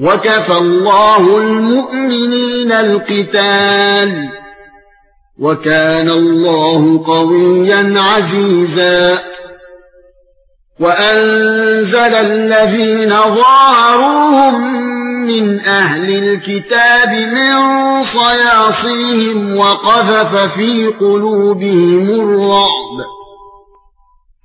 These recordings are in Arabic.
وكفى الله المؤمنين القتال وكان الله قويا عزيزا وأنزل الذين ظاهروهم من أهل الكتاب من صياصيهم وقذف في قلوبهم الرعب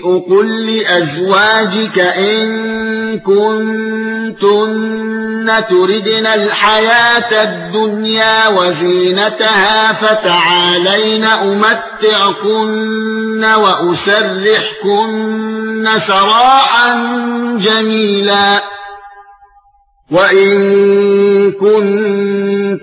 قل لأزواجك إن كنتن تردن الحياة الدنيا وزينتها فتعالين أمتعكن وأسرحكن سراحا جميلا وَإِن كُنتُنَّ